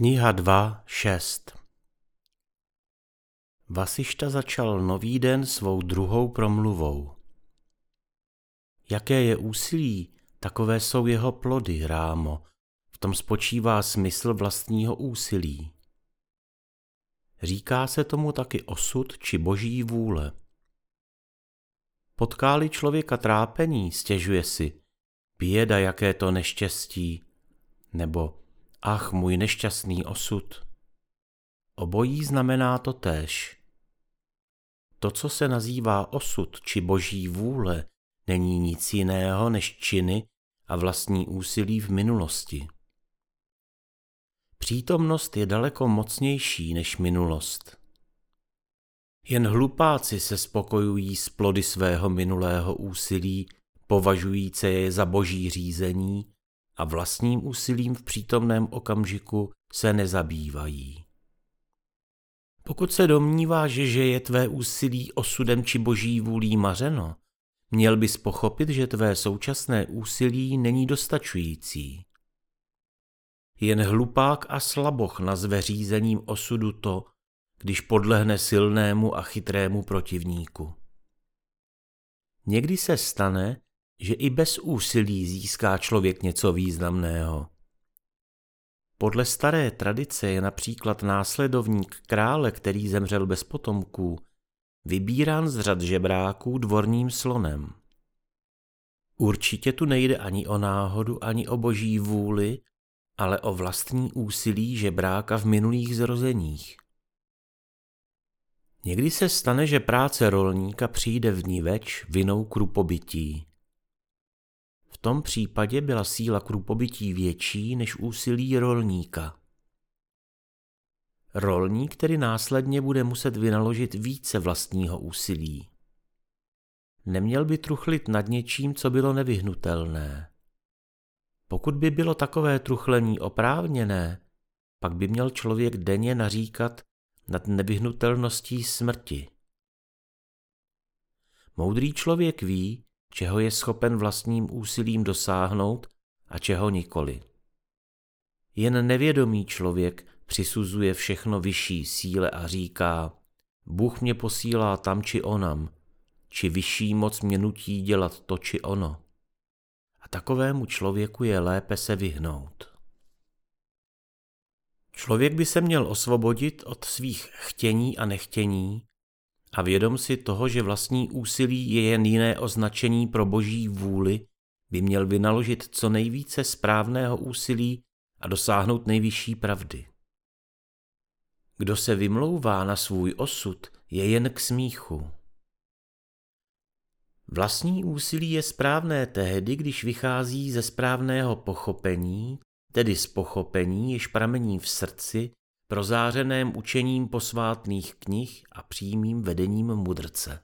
Kniha 2, 6 Vasišta začal nový den svou druhou promluvou. Jaké je úsilí, takové jsou jeho plody, rámo. V tom spočívá smysl vlastního úsilí. Říká se tomu taky osud či boží vůle. Potkáli člověka trápení, stěžuje si, běda, jaké to neštěstí, nebo ach, můj nešťastný osud. Obojí znamená to též. To, co se nazývá osud či boží vůle, není nic jiného než činy a vlastní úsilí v minulosti. Přítomnost je daleko mocnější než minulost. Jen hlupáci se spokojují s plody svého minulého úsilí, považujíce je za boží řízení a vlastním úsilím v přítomném okamžiku se nezabývají. Pokud se domníváš, že je tvé úsilí osudem či boží vůlí mařeno, měl bys pochopit, že tvé současné úsilí není dostačující. Jen hlupák a slaboch nazve řízením osudu to, když podlehne silnému a chytrému protivníku. Někdy se stane, že i bez úsilí získá člověk něco významného. Podle staré tradice je například následovník krále, který zemřel bez potomků, vybírán z řad žebráků dvorním slonem. Určitě tu nejde ani o náhodu, ani o boží vůli, ale o vlastní úsilí žebráka v minulých zrozeních. Někdy se stane, že práce rolníka přijde v ní več vinou krupobytí tom případě byla síla krupobytí větší než úsilí rolníka. Rolník tedy následně bude muset vynaložit více vlastního úsilí. Neměl by truchlit nad něčím, co bylo nevyhnutelné. Pokud by bylo takové truchlení oprávněné, pak by měl člověk denně naříkat nad nevyhnutelností smrti. Moudrý člověk ví, čeho je schopen vlastním úsilím dosáhnout a čeho nikoli. Jen nevědomý člověk přisuzuje všechno vyšší síle a říká, Bůh mě posílá tam či onam, či vyšší moc mě nutí dělat to či ono. A takovému člověku je lépe se vyhnout. Člověk by se měl osvobodit od svých chtění a nechtění a vědom si toho, že vlastní úsilí je jen jiné označení pro boží vůli, by měl vynaložit co nejvíce správného úsilí a dosáhnout nejvyšší pravdy. Kdo se vymlouvá na svůj osud, je jen k smíchu. Vlastní úsilí je správné tehdy, když vychází ze správného pochopení, tedy z pochopení, jež pramení v srdci prozářeném učením posvátných knih a přímým vedením mudrce.